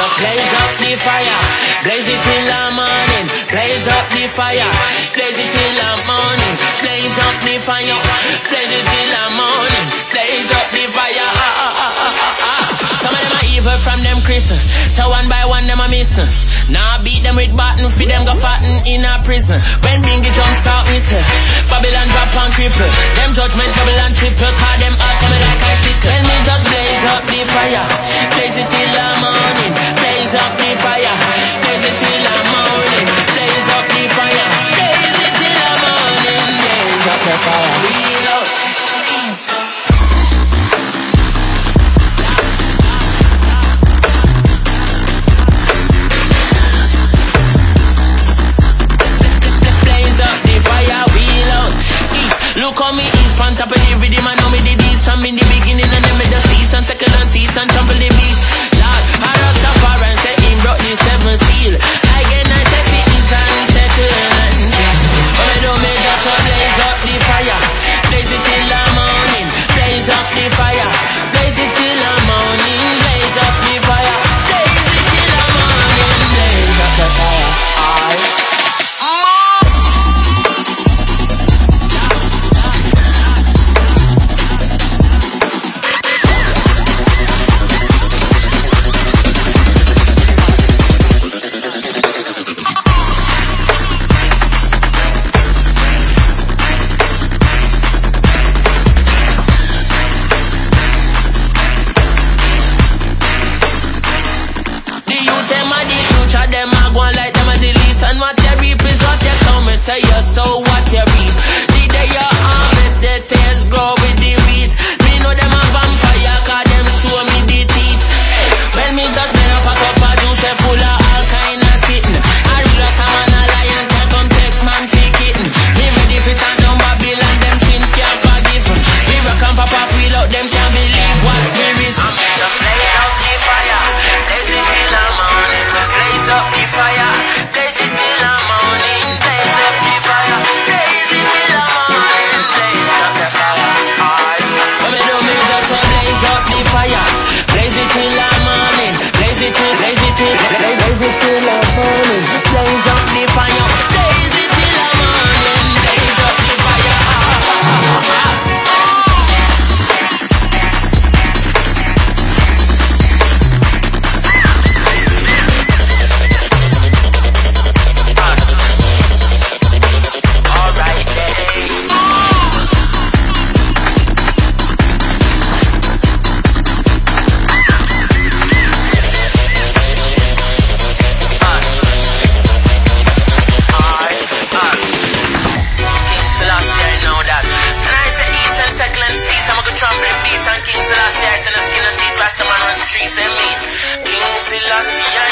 So blaze up the fire, blaze it till the morning, blaze up the fire, blaze it till the morning, blaze up the fire, blaze it till the morning, blaze up the fire. Ah, ah, ah, Some of them are evil from them Christian, so one by one them are missing. Now nah, beat them with batten, feed them go fatten in a prison. When Bingy jumps start missing, Babylon drop and cripple, them judgment prepara. them are the future, them are going like them are the least. And what you reap is what you come and say, you're so what you reap. Let me Declan Cease, I'm a good trumpet beast. And King Selassie, I send a skin and teeth, last man on streets and mean. King Selassie, I